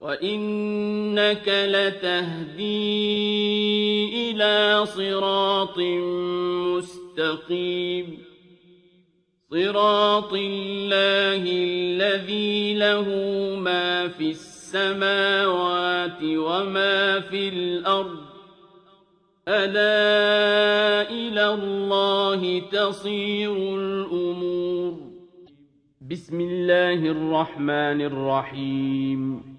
وإنك لتهدي إلى صراط مستقيم. صراط الله الذي له ما في السماوات وما في الأرض. ألا إلى الله تصير الأمور. بسم الله الرحمن الرحيم.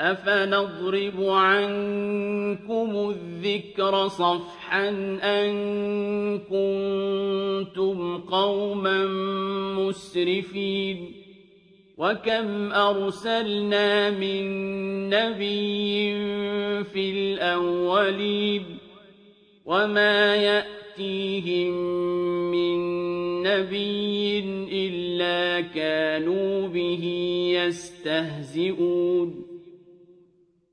أفنضرب عنكم الذكر صفحا أن كنتم قوما مسرفين وكم أرسلنا من نبي في الأولين وما يأتيهم من نبي إلا كانوا به يستهزئون